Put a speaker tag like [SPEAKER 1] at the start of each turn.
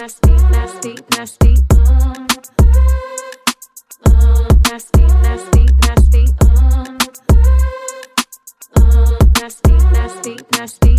[SPEAKER 1] nasty, nasty, nasty. Nasty, nasty, nasty. Nasty, nasty, nasty.